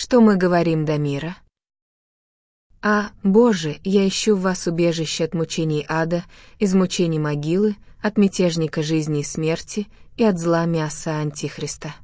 Что мы говорим до мира? А, Боже, я ищу в вас убежище от мучений ада, из мучений могилы, от мятежника жизни и смерти и от зла мяса Антихриста.